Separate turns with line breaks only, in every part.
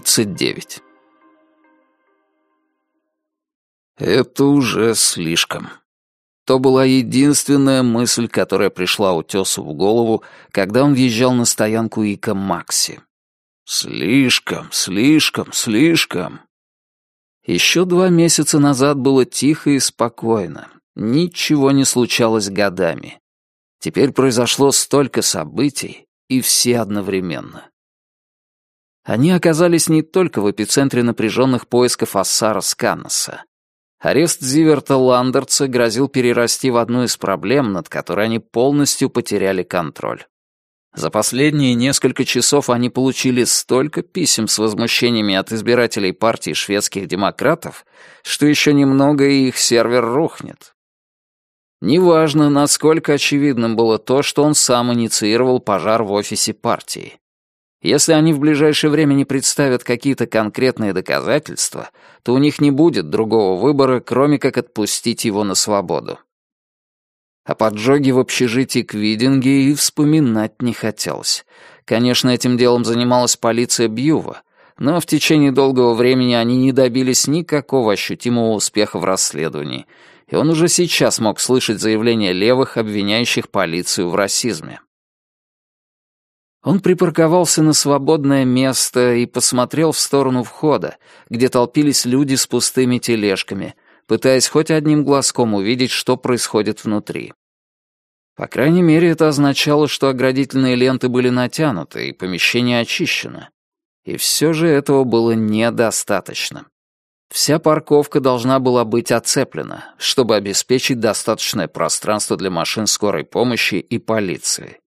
39. Это уже слишком. То была единственная мысль, которая пришла утесу в голову, когда он въезжал на стоянку Ика Макси. Слишком, слишком, слишком. Еще два месяца назад было тихо и спокойно. Ничего не случалось годами. Теперь произошло столько событий, и все одновременно. Они оказались не только в эпицентре напряженных поисков Ассара Сканнеса. Арест Зиверта Ландерца грозил перерасти в одну из проблем, над которой они полностью потеряли контроль. За последние несколько часов они получили столько писем с возмущениями от избирателей партии шведских демократов, что еще немного и их сервер рухнет. Неважно, насколько очевидным было то, что он сам инициировал пожар в офисе партии. Если они в ближайшее время не представят какие-то конкретные доказательства, то у них не будет другого выбора, кроме как отпустить его на свободу. О поджоге в общежитии Квидинге и вспоминать не хотелось. Конечно, этим делом занималась полиция Бьюва, но в течение долгого времени они не добились никакого ощутимого успеха в расследовании, и он уже сейчас мог слышать заявления левых, обвиняющих полицию в расизме. Он припарковался на свободное место и посмотрел в сторону входа, где толпились люди с пустыми тележками, пытаясь хоть одним глазком увидеть, что происходит внутри. По крайней мере, это означало, что оградительные ленты были натянуты и помещение очищено. И все же этого было недостаточно. Вся парковка должна была быть оцеплена, чтобы обеспечить достаточное пространство для машин скорой помощи и полиции.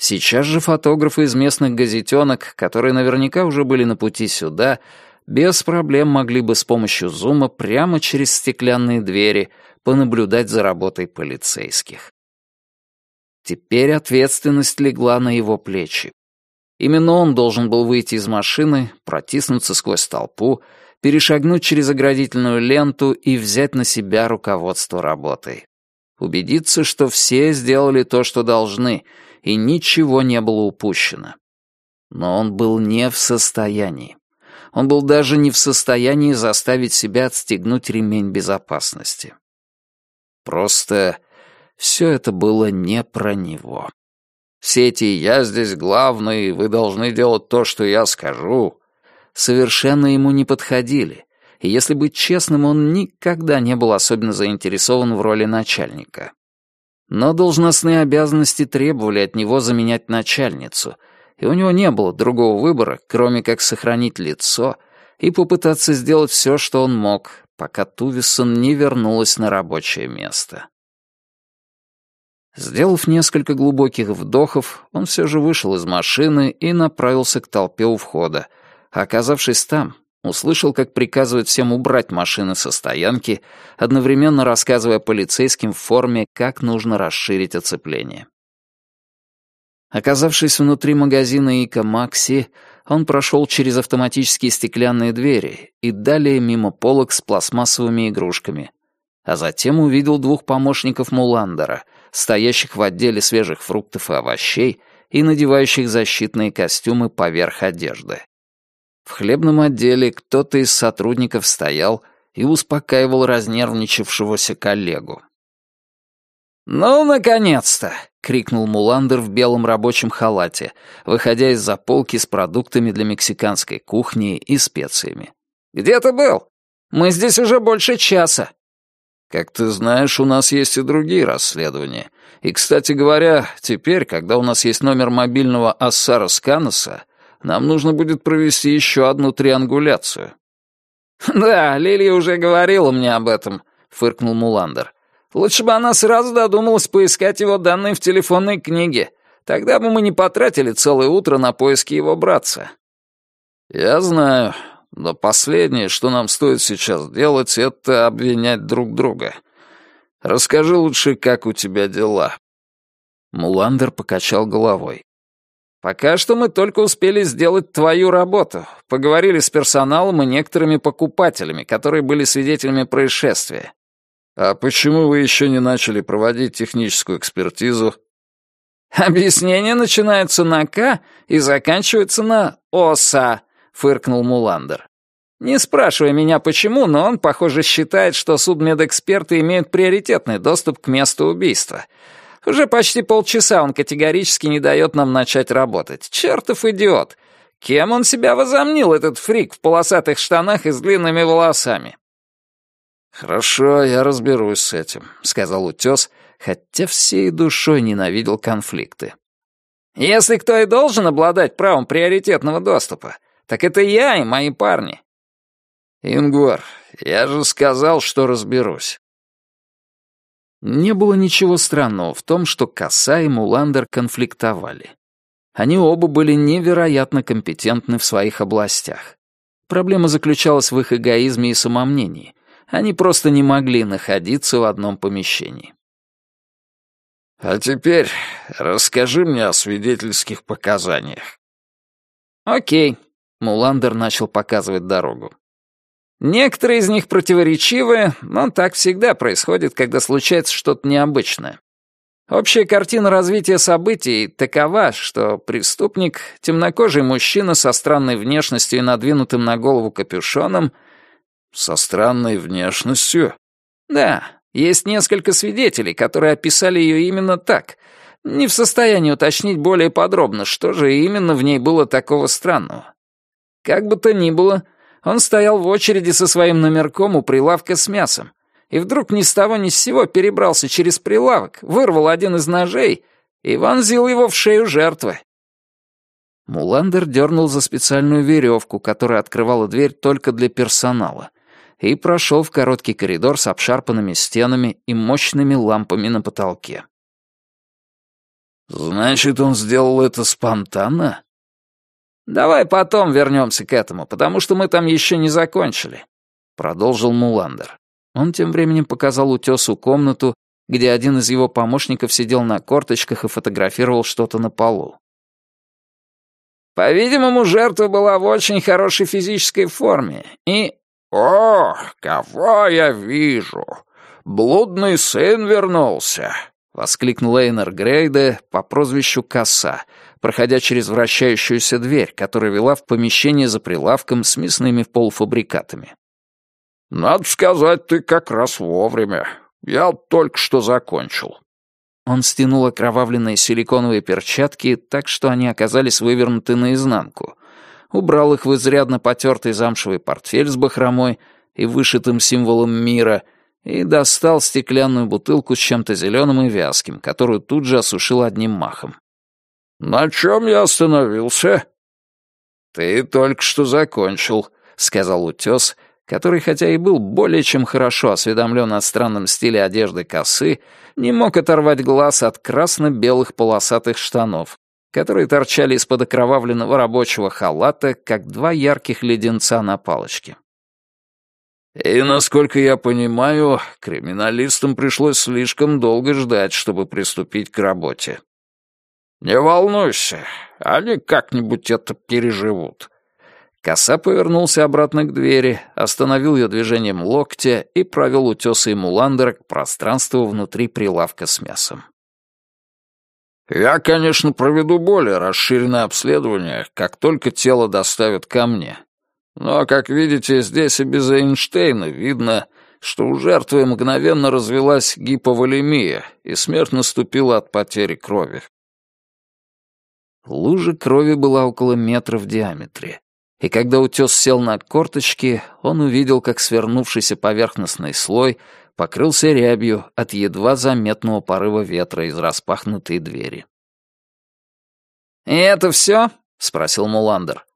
Сейчас же фотографы из местных газетенок, которые наверняка уже были на пути сюда, без проблем могли бы с помощью зума прямо через стеклянные двери понаблюдать за работой полицейских. Теперь ответственность легла на его плечи. Именно он должен был выйти из машины, протиснуться сквозь толпу, перешагнуть через оградительную ленту и взять на себя руководство работой. Убедиться, что все сделали то, что должны — и ничего не было упущено. Но он был не в состоянии. Он был даже не в состоянии заставить себя отстегнуть ремень безопасности. Просто все это было не про него. Все эти «я здесь главный, вы должны делать то, что я скажу» совершенно ему не подходили, и если быть честным, он никогда не был особенно заинтересован в роли начальника. Но должностные обязанности требовали от него заменять начальницу, и у него не было другого выбора, кроме как сохранить лицо и попытаться сделать все, что он мог, пока Тувисон не вернулась на рабочее место. Сделав несколько глубоких вдохов, он все же вышел из машины и направился к толпе у входа, оказавшись там, Услышал, как приказывают всем убрать машины со стоянки, одновременно рассказывая полицейским в форме, как нужно расширить оцепление. Оказавшись внутри магазина Ика Макси, он прошел через автоматические стеклянные двери и далее мимо полок с пластмассовыми игрушками, а затем увидел двух помощников Муландера, стоящих в отделе свежих фруктов и овощей и надевающих защитные костюмы поверх одежды. В хлебном отделе кто-то из сотрудников стоял и успокаивал разнервничавшегося коллегу. «Ну, наконец-то!» — крикнул Муландер в белом рабочем халате, выходя из-за полки с продуктами для мексиканской кухни и специями. «Где ты был? Мы здесь уже больше часа». «Как ты знаешь, у нас есть и другие расследования. И, кстати говоря, теперь, когда у нас есть номер мобильного Ассара Сканоса, нам нужно будет провести еще одну триангуляцию». «Да, Лилия уже говорила мне об этом», — фыркнул Муландер. «Лучше бы она сразу додумалась поискать его данные в телефонной книге. Тогда бы мы не потратили целое утро на поиски его братца». «Я знаю, но последнее, что нам стоит сейчас делать, это обвинять друг друга. Расскажи лучше, как у тебя дела». Муландер покачал головой. Пока что мы только успели сделать твою работу. Поговорили с персоналом и некоторыми покупателями, которые были свидетелями происшествия. А почему вы еще не начали проводить техническую экспертизу? Объяснение начинается на «К» и заканчивается на «ОСА»,
фыркнул Муландер. «Не спрашивай меня почему, но он, похоже, считает, что судмедэксперты имеют приоритетный доступ к месту убийства. Уже почти полчаса он категорически не дает нам начать работать. Чертов идиот! Кем он себя возомнил, этот фрик в полосатых штанах и с длинными волосами?»
«Хорошо, я разберусь с этим», — сказал утес, хотя всей душой ненавидел конфликты.
«Если кто и должен обладать правом приоритетного доступа, так это я и мои парни».
«Ингвар, я же сказал, что разберусь». Не было ничего странного в том, что Коса и Муландер конфликтовали. Они оба были невероятно компетентны в своих областях. Проблема заключалась в их эгоизме и самомнении. Они просто не могли находиться в одном помещении.
«А теперь расскажи мне о свидетельских показаниях».
«Окей», — Муландер начал показывать дорогу. Некоторые из них противоречивы, но так всегда происходит, когда случается что-то необычное. Общая картина развития событий такова, что преступник, темнокожий мужчина со странной внешностью и надвинутым на голову капюшоном...
Со странной внешностью?
Да, есть несколько свидетелей, которые описали ее именно так. Не в состоянии уточнить более подробно, что же именно в ней было такого странного. Как бы то ни было, он стоял в очереди со своим номерком у прилавка с мясом, и вдруг ни с того ни с сего перебрался через прилавок, вырвал один из ножей и вонзил его в шею жертвы.
Муландер дернул за специальную веревку, которая открывала дверь только для персонала, и прошел в короткий коридор с обшарпанными стенами и мощными лампами на потолке.
«Значит, он сделал это спонтанно?»
«Давай потом вернемся к этому, потому что мы там еще не закончили», — продолжил Муландер.
Он тем временем показал утесу комнату, где один из его помощников сидел на корточках и фотографировал что-то на полу.
По-видимому, жертва была в очень хорошей физической форме, и...
«О, кого я вижу! Блудный сын вернулся!» — воскликнул Эйнер Грейде по прозвищу Коса, проходя через вращающуюся дверь, которая вела в помещение за прилавком с мясными полуфабрикатами. «Надо сказать, ты как раз вовремя. Я только что закончил».
Он стянул окровавленные силиконовые перчатки так, что они оказались вывернуты наизнанку, убрал их в изрядно потертый замшевый портфель с бахромой и вышитым символом мира и достал стеклянную бутылку с чем-то зеленым и вязким, которую тут же осушил одним махом.
«На чем я остановился?»
«Ты только что закончил», — сказал утес, который, хотя и был более чем хорошо осведомлен о странном стиле одежды косы, не мог оторвать глаз от красно-белых полосатых штанов, которые торчали из-под окровавленного рабочего халата, как два ярких леденца на палочке.
«И, насколько я понимаю, криминалистам пришлось слишком долго ждать, чтобы приступить к работе», «Не волнуйся, они как-нибудь это переживут».
Коса повернулся обратно к двери, остановил ее движением локтя и провел утеса и муландера к пространству внутри прилавка с мясом.
«Я, конечно, проведу более расширенное обследование, как только тело доставят ко мне. Но, как видите, здесь и без Эйнштейна видно, что у жертвы мгновенно развелась гиповолемия, и смерть наступила от потери крови.
Лужа крови была около метра в диаметре. И когда утес сел на корточки, он увидел, как свернувшийся поверхностный слой покрылся рябью от едва заметного порыва ветра из распахнутой двери.
«И это все?» — спросил Муландер.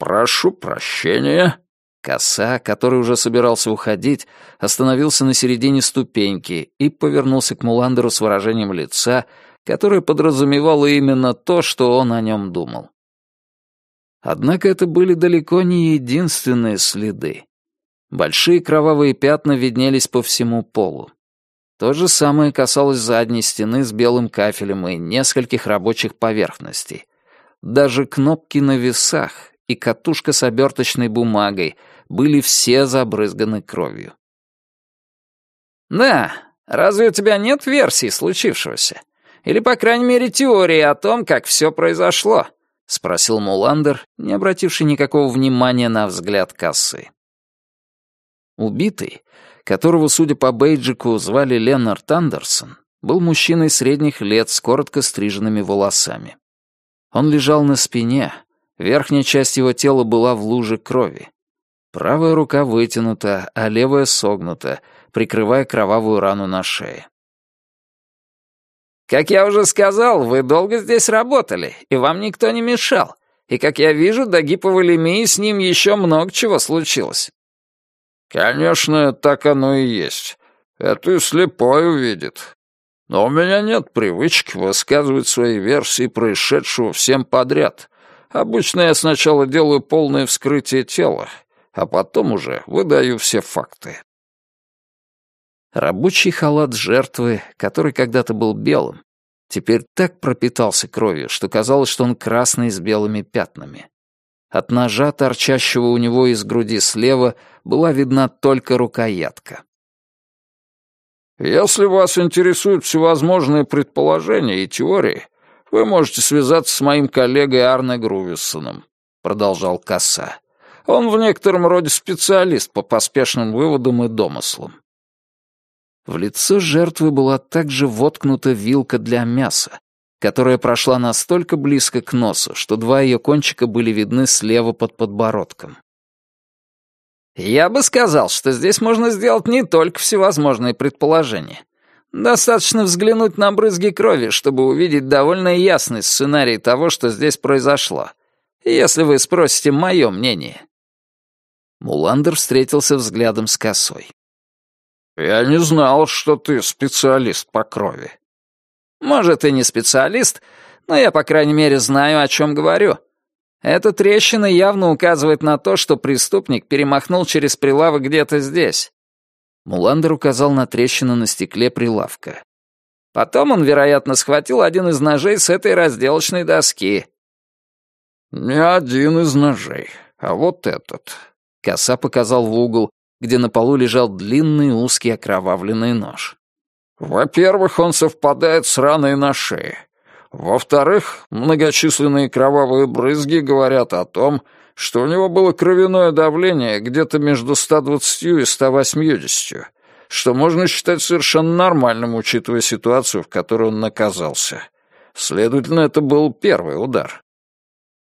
«Прошу прощения».
Коса, который уже собирался уходить, остановился на середине ступеньки и повернулся к Муландеру с выражением лица, которое подразумевало именно то, что он о нем думал. Однако это были далеко не единственные следы. Большие кровавые пятна виднелись по всему полу. То же самое касалось задней стены с белым кафелем и нескольких рабочих поверхностей. Даже кнопки на весах и катушка с оберточной бумагой были все забрызганы кровью.
«Да, разве у тебя нет версии случившегося?» Или, по крайней мере, теории о том, как все произошло?»
— спросил Муландер, не обративший никакого внимания на взгляд косы. Убитый, которого, судя по бейджику, звали Ленард Андерсон, был мужчиной средних лет с коротко стриженными волосами. Он лежал на спине, верхняя часть его тела была в луже крови. Правая рука вытянута, а левая согнута, прикрывая кровавую рану на шее.
«Как я уже сказал, вы долго здесь работали, и вам никто не мешал. И, как я вижу, до гиповолемии с ним еще много чего случилось».
«Конечно, так оно и есть. Это и слепой увидит. Но у меня нет привычки высказывать свои версии происшедшего всем подряд. Обычно я сначала делаю полное вскрытие тела, а потом уже выдаю все факты.
Рабочий халат жертвы, который когда-то был белым, теперь так пропитался кровью, что казалось, что он красный с белыми пятнами. От ножа, торчащего у него из груди слева, была видна только рукоятка.
«Если вас интересуют всевозможные предположения и теории, вы можете связаться с моим коллегой Арне Грувиссоном», — продолжал Касса. «Он в некотором роде специалист по поспешным выводам и домыслам.
В лицо жертвы была также воткнута вилка для мяса, которая прошла настолько близко к носу, что два ее кончика были видны слева под подбородком.
«Я бы сказал, что здесь можно сделать не только всевозможные предположения. Достаточно взглянуть на брызги крови, чтобы увидеть довольно ясный сценарий того, что здесь произошло. Если вы спросите мое мнение».
Муландер встретился взглядом с косой.
«Я не знал, что ты специалист по крови».
«Может, и не специалист, но я, по крайней мере, знаю, о чем говорю. Эта трещина явно указывает на то, что преступник перемахнул через прилавок где-то здесь».
Муландер указал на трещину на стекле прилавка.
Потом он, вероятно, схватил один из ножей с этой разделочной доски.
«Не один из ножей, а вот этот».
Коса показал в угол, где на полу лежал длинный узкий окровавленный нож.
«Во-первых, он совпадает с раной на шее. Во-вторых, многочисленные кровавые брызги говорят о том, что у него было кровяное давление где-то между 120 и 180, что можно считать совершенно нормальным, учитывая ситуацию, в которой он наказался. Следовательно, это был первый удар.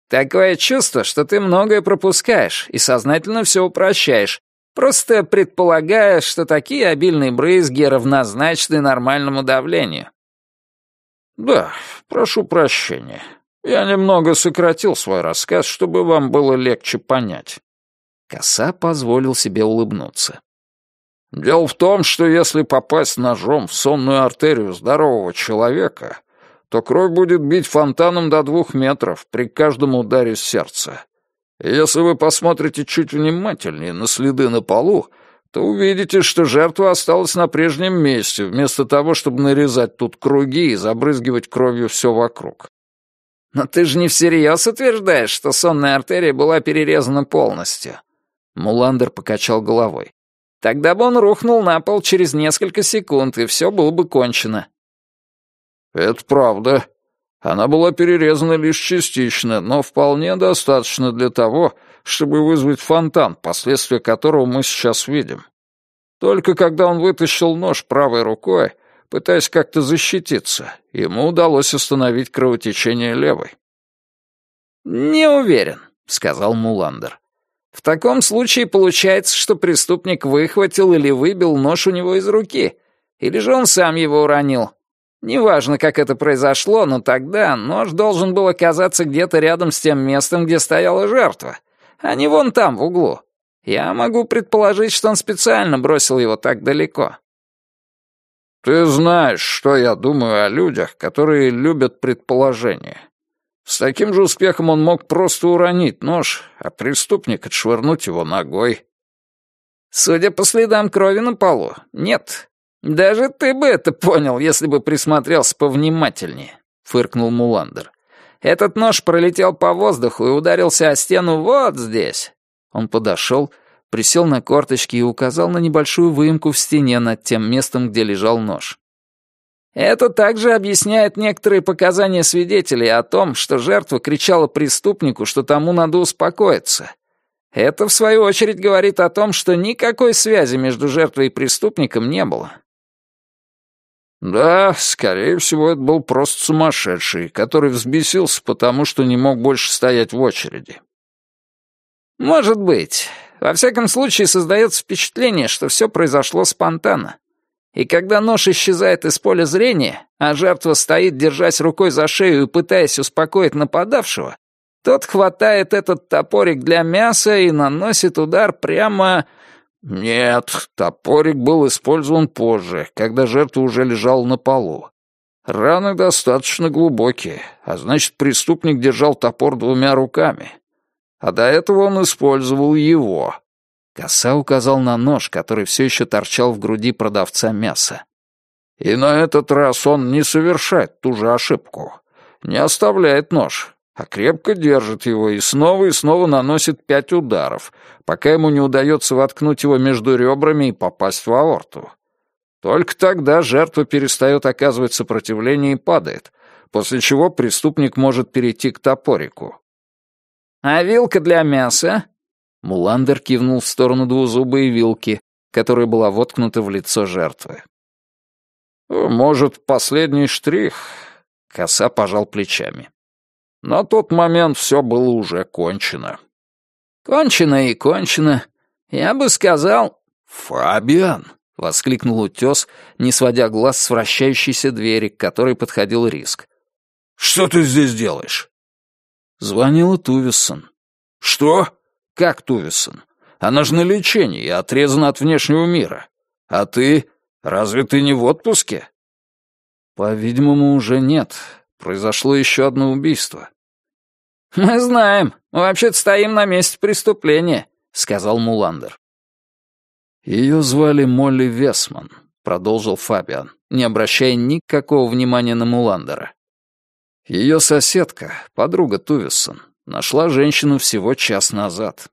Такое чувство, что ты многое пропускаешь и сознательно все упрощаешь, просто предполагая, что такие обильные брызги равнозначны нормальному давлению.
Да, прошу прощения. Я немного сократил свой рассказ, чтобы вам было легче понять.
Коса позволил себе улыбнуться.
Дело в том, что если попасть ножом в сонную артерию здорового человека, то кровь будет бить фонтаном до двух метров при каждом ударе сердца. Если вы посмотрите чуть внимательнее на следы на полу, то увидите, что жертва осталась на прежнем месте, вместо того, чтобы нарезать тут круги и забрызгивать кровью все вокруг.
Но ты же не всерьез утверждаешь, что сонная артерия была перерезана полностью.
Муландер покачал головой.
Тогда бы он рухнул на пол через несколько секунд, и все было бы кончено.
Это правда, она была перерезана лишь частично, но вполне достаточно для того, чтобы вызвать фонтан, последствия которого мы сейчас видим. Только когда он вытащил нож правой рукой, пытаясь как-то защититься, ему удалось остановить кровотечение левой.
«Не уверен», — сказал Муландер. «В таком случае получается, что преступник выхватил или выбил нож у него из руки, или же он сам его уронил, Неважно, как это произошло, но тогда нож должен был оказаться где-то рядом с тем местом, где стояла жертва, а не вон там, в углу. Я могу предположить, что он специально бросил его так далеко.
Ты знаешь, что я думаю о людях, которые любят предположения. С таким же успехом он мог просто уронить нож, а преступник отшвырнуть его ногой.
Судя по следам крови на полу, нет. «Даже ты бы это понял, если бы присмотрелся повнимательнее», — фыркнул Муландер. «Этот нож пролетел по воздуху и ударился о стену вот здесь».
Он подошел, присел на корточки и указал на небольшую выемку в стене над тем местом, где лежал нож.
Это также объясняет некоторые показания свидетелей о том, что жертва кричала преступнику, что тому надо успокоиться. Это, в свою очередь, говорит о том, что никакой связи между жертвой и преступником не было.
Да, скорее всего, это был просто сумасшедший, который взбесился потому, что не мог больше стоять в очереди.
Может быть. Во всяком случае, создается впечатление, что все произошло спонтанно. И когда нож исчезает из поля зрения, а жертва стоит, держась рукой за шею и пытаясь успокоить нападавшего, тот хватает этот топорик для мяса и наносит удар прямо...
Нет, топорик был использован позже, когда жертва уже лежала на полу. Раны достаточно глубокие, а значит, преступник держал топор двумя руками. А до этого он использовал его.
Коса указал на нож, который все еще торчал в груди продавца мяса.
«И на этот раз он не совершает ту же ошибку. Не оставляет нож, а крепко держит его и снова и снова наносит пять ударов, пока ему не удается воткнуть его между ребрами и попасть в аорту. Только тогда жертва перестает оказывать сопротивление и падает, после чего преступник может перейти к топорику.
«А вилка для мяса?»
Муландер кивнул в сторону двузубой вилки, которая была воткнута в лицо жертвы.
«Может, последний штрих?» Коса пожал плечами. На тот момент все было уже кончено.
«Кончено и кончено. Я бы сказал...»
«Фабиан!» — воскликнул утес, не сводя глаз с вращающейся двери, к которой подходил риск.
«Что ты здесь делаешь?»
Звонила Тувиссон.
«Что?» «Как Тувисон? Она же на лечении и отрезана от внешнего мира. А ты? Разве ты не в отпуске?»
«По-видимому, уже нет. Произошло еще одно убийство».
«Мы знаем. Мы вообще-то стоим на месте преступления», — сказал Муландер.
«Ее звали Молли Весман», — продолжил Фабиан, не обращая никакого внимания на Муландера. Ее соседка, подруга Тувессон, нашла женщину всего час назад.